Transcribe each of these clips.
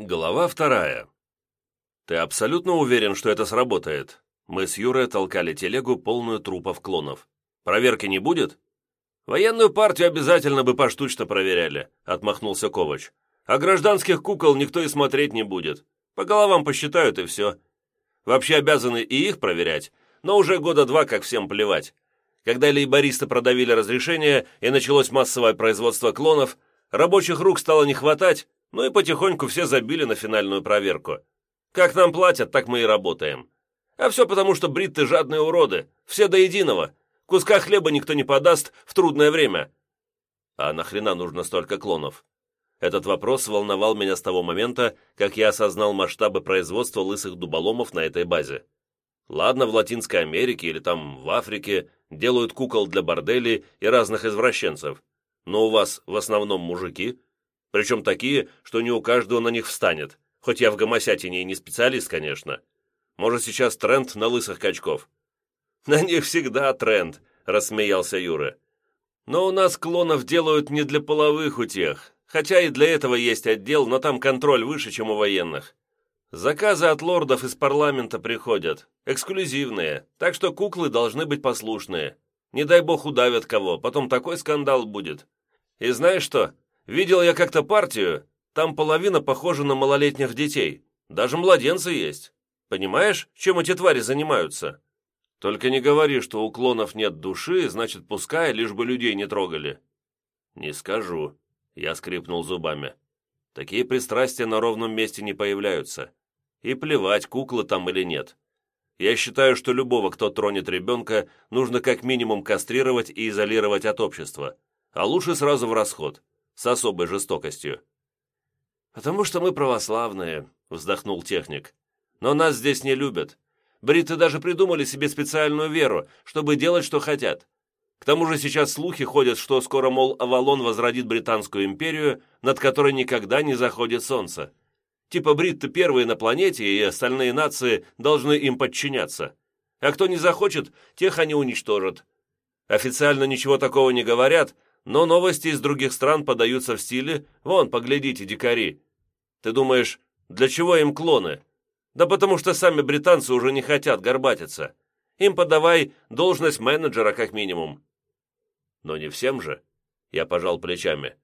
Глава вторая. «Ты абсолютно уверен, что это сработает?» Мы с Юрой толкали телегу, полную трупов клонов. «Проверки не будет?» «Военную партию обязательно бы поштучно проверяли», — отмахнулся Ковач. «А гражданских кукол никто и смотреть не будет. По головам посчитают и все. Вообще обязаны и их проверять, но уже года два как всем плевать. Когда лейбористы продавили разрешение и началось массовое производство клонов, рабочих рук стало не хватать, ну и потихоньку все забили на финальную проверку. Как нам платят, так мы и работаем. А все потому, что бритты жадные уроды, все до единого. Куска хлеба никто не подаст в трудное время. А нахрена нужно столько клонов? Этот вопрос волновал меня с того момента, как я осознал масштабы производства лысых дуболомов на этой базе. Ладно, в Латинской Америке или там в Африке делают кукол для борделей и разных извращенцев, но у вас в основном мужики, причем такие, что не у каждого на них встанет, хоть я в гомосятине и не специалист, конечно. Может, сейчас тренд на лысых качков?» «На них всегда тренд», — рассмеялся Юра. «Но у нас клонов делают не для половых утех, хотя и для этого есть отдел, но там контроль выше, чем у военных. Заказы от лордов из парламента приходят, эксклюзивные, так что куклы должны быть послушные. Не дай бог удавят кого, потом такой скандал будет. И знаешь что? Видел я как-то партию, там половина похожа на малолетних детей. Даже младенцы есть. Понимаешь, чем эти твари занимаются? Только не говори, что у клонов нет души, значит, пускай, лишь бы людей не трогали». «Не скажу», — я скрипнул зубами. «Такие пристрастия на ровном месте не появляются. И плевать, куклы там или нет. Я считаю, что любого, кто тронет ребенка, нужно как минимум кастрировать и изолировать от общества, а лучше сразу в расход с особой жестокостью. «Потому что мы православные», — вздохнул техник. «Но нас здесь не любят. Бриты даже придумали себе специальную веру, чтобы делать, что хотят. К тому же сейчас слухи ходят, что скоро, мол, Авалон возродит Британскую империю, над которой никогда не заходит солнце. Типа бритты первые на планете, и остальные нации должны им подчиняться. А кто не захочет, тех они уничтожат. Официально ничего такого не говорят, но новости из других стран подаются в стиле «Вон, поглядите, дикари». Ты думаешь, для чего им клоны? Да потому что сами британцы уже не хотят горбатиться. Им подавай должность менеджера как минимум. Но не всем же. Я пожал плечами.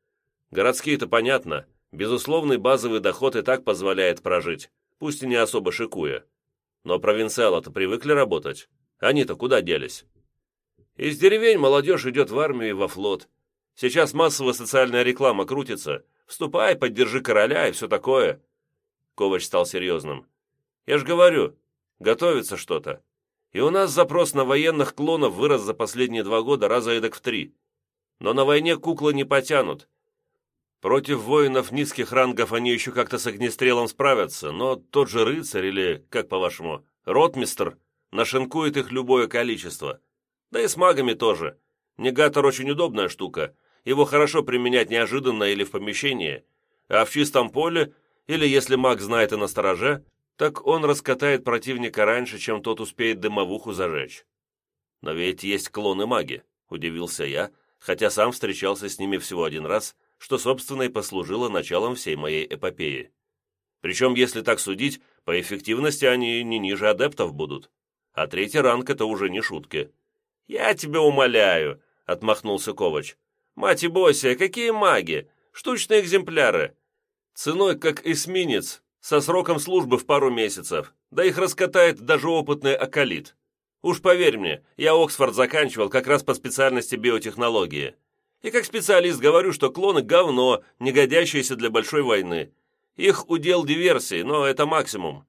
Городские-то понятно. Безусловный базовый доход и так позволяет прожить, пусть и не особо шикуя. Но провинциалы-то привыкли работать. Они-то куда делись? Из деревень молодежь идет в армию и во флот. Сейчас массовая социальная реклама крутится. Вступай, поддержи короля и все такое». Ковач стал серьезным. «Я ж говорю, готовится что-то. И у нас запрос на военных клонов вырос за последние два года раза эдак в три. Но на войне куклы не потянут. Против воинов низких рангов они еще как-то с огнестрелом справятся, но тот же рыцарь или, как по-вашему, ротмистр нашинкует их любое количество. Да и с магами тоже. Негатор очень удобная штука, его хорошо применять неожиданно или в помещении, а в чистом поле, или если маг знает и на стороже, так он раскатает противника раньше, чем тот успеет дымовуху зажечь. Но ведь есть клоны маги, удивился я, хотя сам встречался с ними всего один раз, что, собственно, и послужило началом всей моей эпопеи. Причем, если так судить, по эффективности они не ниже адептов будут. А третий ранг — это уже не шутки. «Я тебя умоляю», — отмахнулся Ковач. Мать и Босия, какие маги! Штучные экземпляры! Ценой как эсминец, со сроком службы в пару месяцев. Да их раскатает даже опытный акалит. Уж поверь мне, я Оксфорд заканчивал как раз по специальности биотехнологии. И как специалист говорю, что клоны – говно, не годящиеся для большой войны. Их удел диверсии, но это максимум.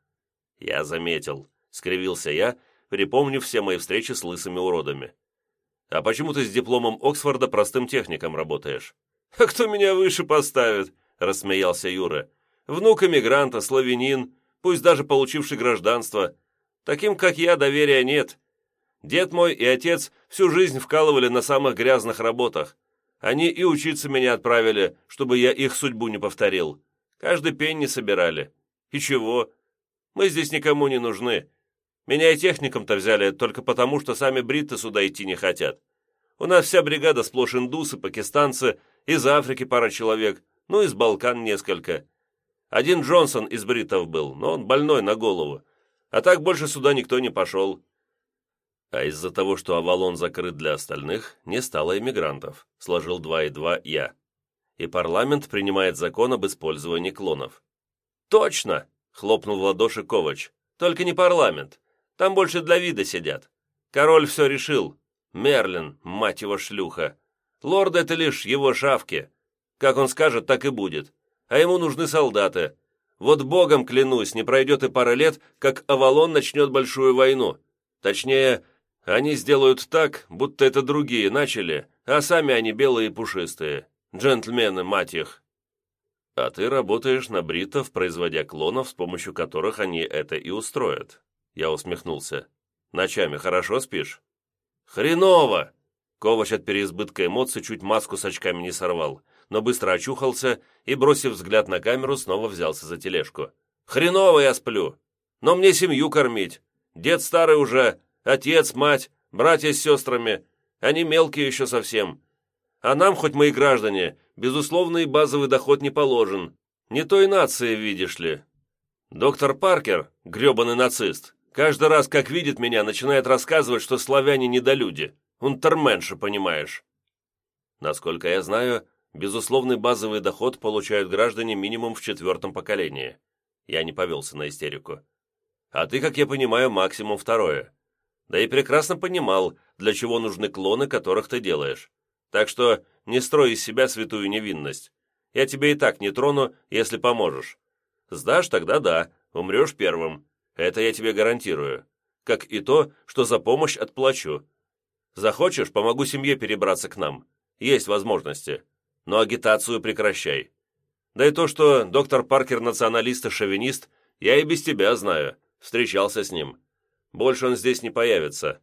Я заметил, скривился я, припомнив все мои встречи с лысыми уродами. А почему ты с дипломом Оксфорда простым техником работаешь?» «А кто меня выше поставит?» – рассмеялся Юра. «Внук эмигранта, славянин, пусть даже получивший гражданство. Таким, как я, доверия нет. Дед мой и отец всю жизнь вкалывали на самых грязных работах. Они и учиться меня отправили, чтобы я их судьбу не повторил. Каждый пенни собирали. И чего? Мы здесь никому не нужны. Меня и техником-то взяли только потому, что сами бритты сюда идти не хотят. У нас вся бригада сплошь индусы, пакистанцы, из Африки пара человек, ну, из Балкан несколько. Один Джонсон из бритов был, но он больной на голову. А так больше сюда никто не пошел. А из-за того, что Авалон закрыт для остальных, не стало иммигрантов, сложил два и два я. И парламент принимает закон об использовании клонов. «Точно!» — хлопнул в ладоши Ковач. «Только не парламент. Там больше для вида сидят. Король все решил. Мерлин, мать его шлюха. Лорд — это лишь его шавки. Как он скажет, так и будет. А ему нужны солдаты. Вот богом клянусь, не пройдет и пара лет, как Авалон начнет большую войну. Точнее, они сделают так, будто это другие начали, а сами они белые и пушистые. Джентльмены, мать их. А ты работаешь на бритов, производя клонов, с помощью которых они это и устроят. Я усмехнулся. Ночами хорошо спишь? Хреново! Ковач от переизбытка эмоций чуть маску с очками не сорвал, но быстро очухался и, бросив взгляд на камеру, снова взялся за тележку. «Хреново я сплю! Но мне семью кормить! Дед старый уже, Отец, мать, братья с сестрами. Они мелкие еще совсем. А нам, хоть мы и граждане, безусловный базовый доход не положен. Не той нации, видишь ли. Доктор Паркер, гребаный нацист, каждый раз, как видит меня, начинает рассказывать, что славяне недолюди. Унтерменши, понимаешь. Насколько я знаю, безусловный базовый доход получают граждане минимум в четвертом поколении. Я не повелся на истерику. А ты, как я понимаю, максимум второе да и прекрасно понимал, для чего нужны клоны, которых ты делаешь. Так что не строй из себя святую невинность. Я тебе и так не трону, если поможешь. Сдашь, тогда да, умрешь первым. Это я тебе гарантирую. Как и то, что за помощь отплачу. Захочешь, помогу семье перебраться к нам. Есть возможности. Но агитацию прекращай. Да и то, что доктор Паркер националист и шовинист, я и без тебя знаю. Встречался с ним. Больше он здесь не появится».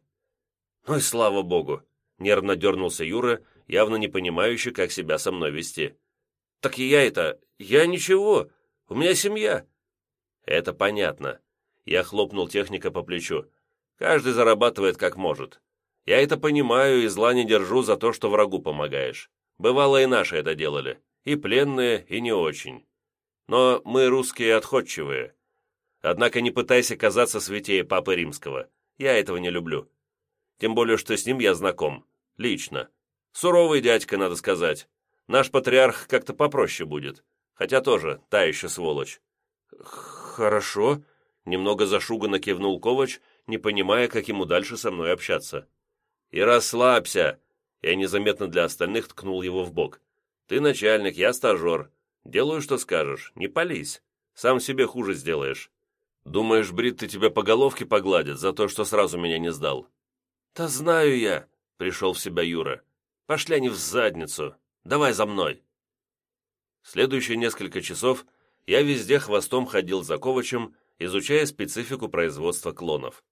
«Ну и слава богу!» — нервно дернулся Юра, явно не понимающий, как себя со мной вести. «Так и я это... Я ничего. У меня семья». «Это понятно». Я хлопнул техника по плечу. «Каждый зарабатывает как может. Я это понимаю и зла не держу за то, что врагу помогаешь. Бывало и наши это делали. И пленные, и не очень. Но мы русские отходчивые. Однако не пытайся казаться святее Папы Римского. Я этого не люблю. Тем более, что с ним я знаком. Лично. Суровый дядька, надо сказать. Наш патриарх как-то попроще будет. Хотя тоже та еще сволочь. Хорошо. Немного зашуганно кивнул Ковач, не понимая, как ему дальше со мной общаться. И расслабься. Я незаметно для остальных ткнул его в бок. Ты начальник, я стажер. Делаю, что скажешь. Не пались. Сам себе хуже сделаешь. Думаешь, Бритты тебя по головке погладят за то, что сразу меня не сдал?» «Да знаю я», — пришел в себя Юра. «Пошли они в задницу. Давай за мной». Следующие несколько часов я везде хвостом ходил за Ковачем, изучая специфику производства клонов.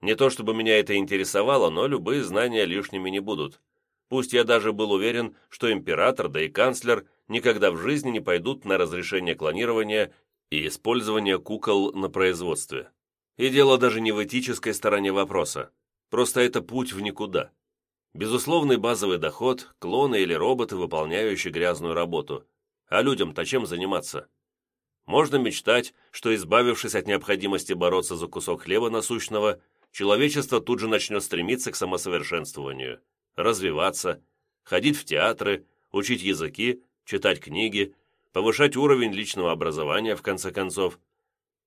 Не то чтобы меня это интересовало, но любые знания лишними не будут. Пусть я даже был уверен, что император, да и канцлер никогда в жизни не пойдут на разрешение клонирования и использование кукол на производстве. И дело даже не в этической стороне вопроса. Просто это путь в никуда. Безусловный базовый доход, клоны или роботы, выполняющие грязную работу. А людям-то чем заниматься? Можно мечтать, что, избавившись от необходимости бороться за кусок хлеба насущного, человечество тут же начнет стремиться к самосовершенствованию, развиваться, ходить в театры, учить языки, читать книги, повышать уровень личного образования, в конце концов.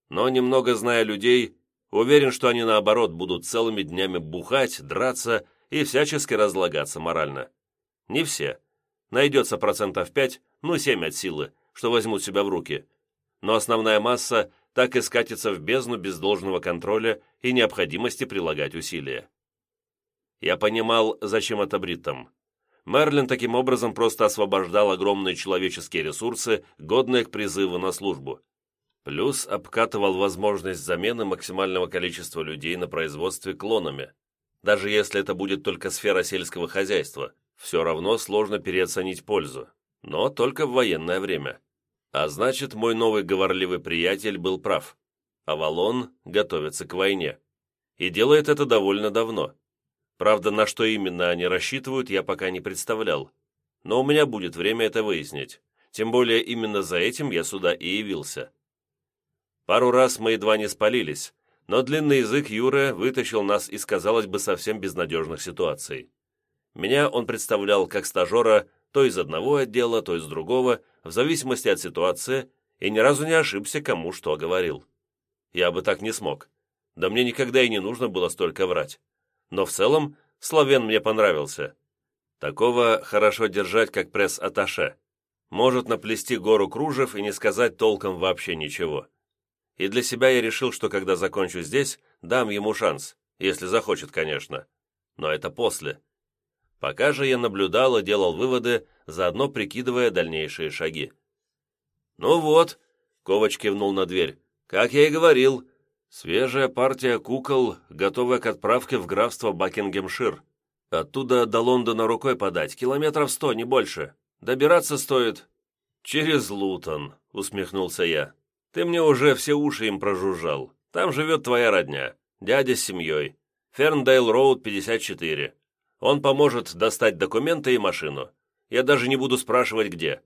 Но, немного зная людей, уверен, что они, наоборот, будут целыми днями бухать, драться и всячески разлагаться морально. Не все. Найдется процентов пять, ну семь от силы, что возьмут себя в руки. Но основная масса так и скатится в бездну без должного контроля и необходимости прилагать усилия. Я понимал, зачем это бриттам. Мерлин таким образом просто освобождал огромные человеческие ресурсы, годные к призыву на службу. Плюс обкатывал возможность замены максимального количества людей на производстве клонами. Даже если это будет только сфера сельского хозяйства, все равно сложно переоценить пользу. Но только в военное время. А значит, мой новый говорливый приятель был прав. Авалон готовится к войне. И делает это довольно давно. Правда, на что именно они рассчитывают, я пока не представлял. Но у меня будет время это выяснить. Тем более именно за этим я сюда и явился. Пару раз мы едва не спалились, но длинный язык Юры вытащил нас из, казалось бы, совсем безнадежных ситуаций. Меня он представлял как стажера то из одного отдела, то из другого, в зависимости от ситуации, и ни разу не ошибся, кому что говорил. Я бы так не смог. Да мне никогда и не нужно было столько врать. Но в целом Славен мне понравился. Такого хорошо держать, как пресс-атташе. Может наплести гору кружев и не сказать толком вообще ничего. И для себя я решил, что когда закончу здесь, дам ему шанс, если захочет, конечно. Но это после. Пока же я наблюдал и делал выводы, заодно прикидывая дальнейшие шаги. «Ну вот», — Ковач кивнул на дверь, — «как я и говорил, свежая партия кукол, готовая к отправке в графство Бакингемшир. Оттуда до Лондона рукой подать, километров сто, не больше. Добираться стоит...» «Через Лутон», — усмехнулся я. «Ты мне уже все уши им прожужжал. Там живет твоя родня, дядя с семьей. Ферндейл Роуд, 54. Он поможет достать документы и машину. Я даже не буду спрашивать, где».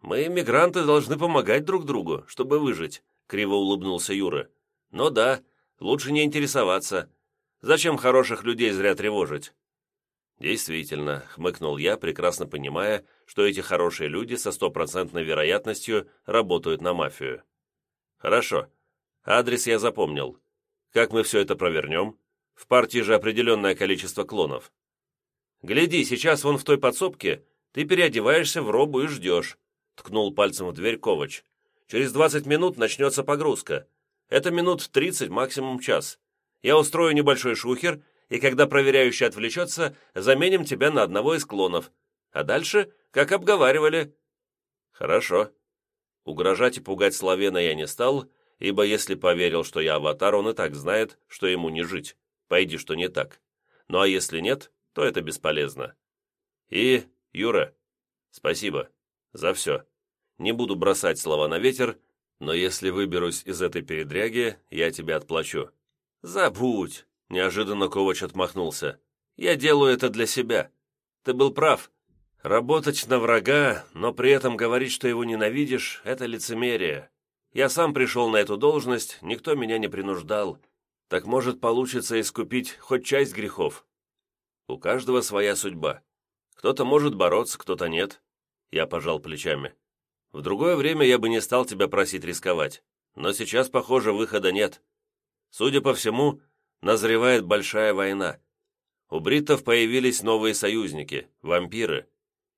«Мы, мигранты, должны помогать друг другу, чтобы выжить», — криво улыбнулся Юра. «Но да, лучше не интересоваться. Зачем хороших людей зря тревожить?» «Действительно», — хмыкнул я, прекрасно понимая, что эти хорошие люди со стопроцентной вероятностью работают на мафию. «Хорошо. Адрес я запомнил. Как мы все это провернем?» В партии же определенное количество клонов. «Гляди, сейчас вон в той подсобке ты переодеваешься в робу и ждешь», ткнул пальцем в дверь Ковач. «Через двадцать минут начнется погрузка. Это минут тридцать, максимум час. Я устрою небольшой шухер, и когда проверяющий отвлечется, заменим тебя на одного из клонов. А дальше, как обговаривали». «Хорошо». Угрожать и пугать Славена я не стал, ибо если поверил, что я аватар, он и так знает, что ему не жить. Пойди, что не так. Ну а если нет, то это бесполезно. И, Юра, спасибо за все. Не буду бросать слова на ветер, но если выберусь из этой передряги, я тебе отплачу. Забудь, неожиданно Ковач отмахнулся. Я делаю это для себя. Ты был прав. Работать на врага, но при этом говорить, что его ненавидишь, это лицемерие. Я сам пришел на эту должность, никто меня не принуждал. Так может получится искупить хоть часть грехов. У каждого своя судьба. Кто-то может бороться, кто-то нет. Я пожал плечами. В другое время я бы не стал тебя просить рисковать. Но сейчас, похоже, выхода нет. Судя по всему, назревает большая война. У бриттов появились новые союзники, вампиры.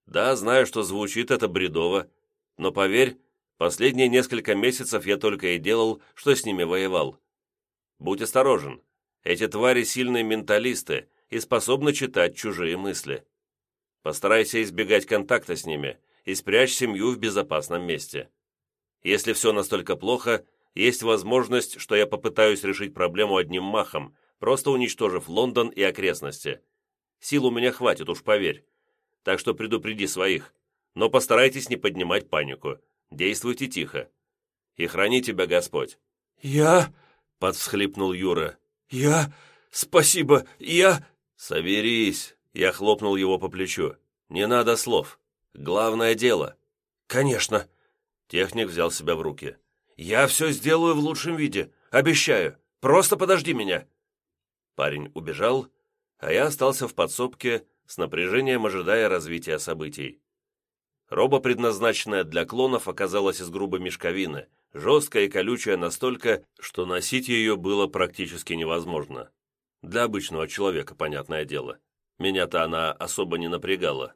Да, знаю, что звучит это бредово, но поверь, последние несколько месяцев я только и делал, что с ними воевал. Будь осторожен. Эти твари сильные менталисты и способны читать чужие мысли. Постарайся избегать контакта с ними и спрячь семью в безопасном месте. Если все настолько плохо, есть возможность, что я попытаюсь решить проблему одним махом, просто уничтожив Лондон и окрестности. Сил у меня хватит, уж поверь. Так что предупреди своих. Но постарайтесь не поднимать панику. Действуйте тихо. И храни тебя Господь. «Я...» подвсхлипнул Юра. «Я... Спасибо, я...» «Соберись!» Я хлопнул его по плечу. «Не надо слов. Главное дело». «Конечно». Техник взял себя в руки. «Я все сделаю в лучшем виде. Обещаю. Просто подожди меня». Парень убежал, а я остался в подсобке, с напряжением ожидая развития событий. Роба, предназначенная для клонов, оказалась из грубой мешковины, жесткая и колючая настолько, что носить ее было практически невозможно. Для обычного человека, понятное дело. Меня-то она особо не напрягала.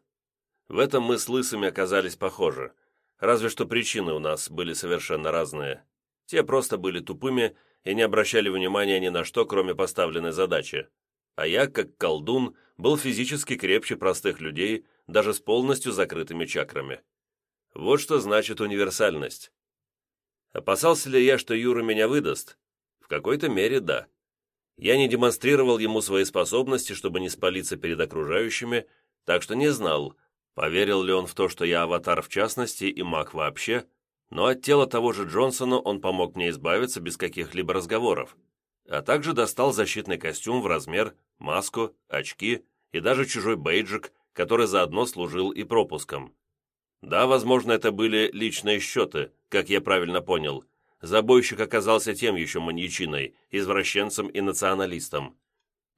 В этом мы с лысыми оказались похожи, разве что причины у нас были совершенно разные. Те просто были тупыми и не обращали внимания ни на что, кроме поставленной задачи. А я, как колдун, был физически крепче простых людей, даже с полностью закрытыми чакрами. Вот что значит универсальность. Опасался ли я, что Юра меня выдаст? В какой-то мере да. Я не демонстрировал ему свои способности, чтобы не спалиться перед окружающими, так что не знал, поверил ли он в то, что я аватар в частности и маг вообще, но от тела того же Джонсона он помог мне избавиться без каких-либо разговоров, а также достал защитный костюм в размер, маску, очки и даже чужой бейджик, который заодно служил и пропуском. Да, возможно, это были личные счеты, как я правильно понял. Забойщик оказался тем еще маньячиной, извращенцем и националистом.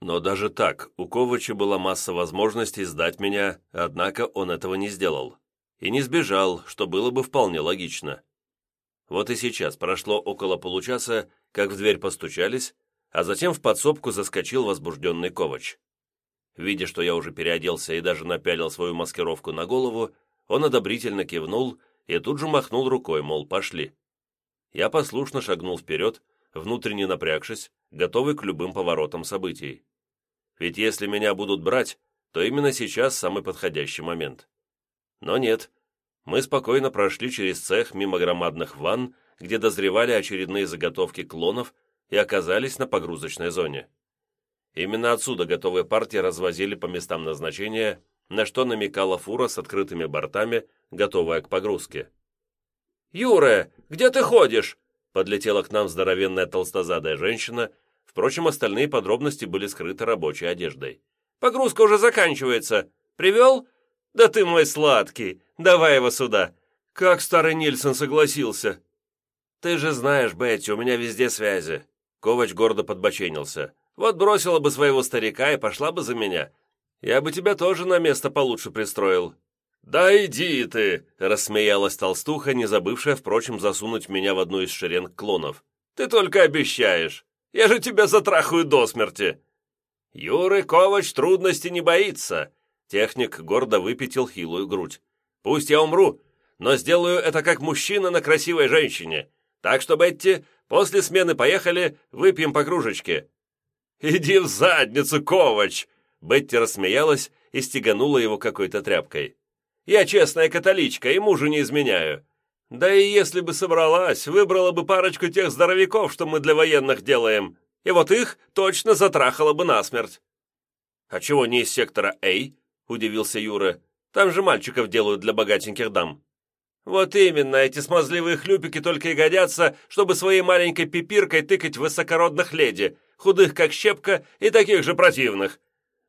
Но даже так, у Ковача была масса возможностей сдать меня, однако он этого не сделал. И не сбежал, что было бы вполне логично. Вот и сейчас прошло около получаса, как в дверь постучались, а затем в подсобку заскочил возбужденный Ковач. Видя, что я уже переоделся и даже напялил свою маскировку на голову, он одобрительно кивнул и тут же махнул рукой, мол, пошли. Я послушно шагнул вперед, внутренне напрягшись, готовый к любым поворотам событий. Ведь если меня будут брать, то именно сейчас самый подходящий момент. Но нет, мы спокойно прошли через цех мимо громадных ванн, где дозревали очередные заготовки клонов и оказались на погрузочной зоне. Именно отсюда готовые партии развозили по местам назначения, на что намекала фура с открытыми бортами, готовая к погрузке. «Юра, где ты ходишь?» Подлетела к нам здоровенная толстозадая женщина, впрочем, остальные подробности были скрыты рабочей одеждой. «Погрузка уже заканчивается. Привел? Да ты мой сладкий, давай его сюда!» «Как старый Нильсон согласился?» «Ты же знаешь, Бетти, у меня везде связи». Ковач гордо подбоченился. «Вот бросила бы своего старика и пошла бы за меня. Я бы тебя тоже на место получше пристроил». «Да иди ты!» — рассмеялась толстуха, не забывшая, впрочем, засунуть меня в одну из шеренг клонов. «Ты только обещаешь! Я же тебя затрахаю до смерти!» «Юры Ковач трудности не боится!» Техник гордо выпятил хилую грудь. «Пусть я умру, но сделаю это как мужчина на красивой женщине. Так что, Бетти, после смены поехали, выпьем по кружечке». «Иди в задницу, Ковач!» Бетти рассмеялась и стеганула его какой-то тряпкой. «Я честная католичка и мужу не изменяю. Да и если бы собралась, выбрала бы парочку тех здоровяков, что мы для военных делаем, и вот их точно затрахала бы насмерть». «А чего не из сектора А?» – удивился Юра. «Там же мальчиков делают для богатеньких дам». «Вот именно, эти смазливые хлюпики только и годятся, чтобы своей маленькой пипиркой тыкать высокородных леди, худых как щепка и таких же противных».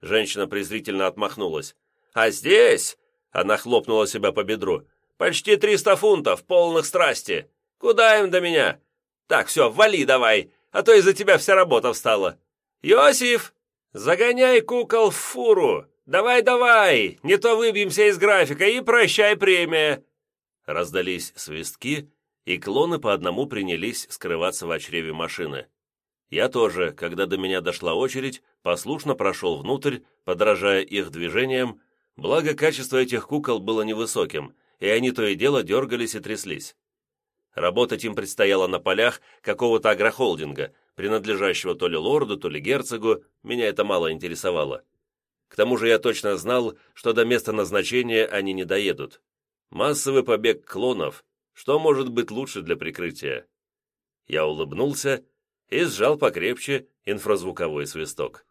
Женщина презрительно отмахнулась. «А здесь...» — она хлопнула себя по бедру. «Почти триста фунтов, полных страсти. Куда им до меня? Так, все, вали давай, а то из-за тебя вся работа встала. Йосиф, загоняй кукол в фуру. Давай-давай, не то выбьемся из графика и прощай премия». Раздались свистки, и клоны по одному принялись скрываться в чреве машины. Я тоже, когда до меня дошла очередь, послушно прошел внутрь, подражая их движениям, благо качество этих кукол было невысоким, и они то и дело дергались и тряслись. Работать им предстояло на полях какого-то агрохолдинга, принадлежащего то ли лорду, то ли герцогу, меня это мало интересовало. К тому же я точно знал, что до места назначения они не доедут. Массовый побег клонов, что может быть лучше для прикрытия? Я улыбнулся и сжал покрепче инфразвуковой свисток.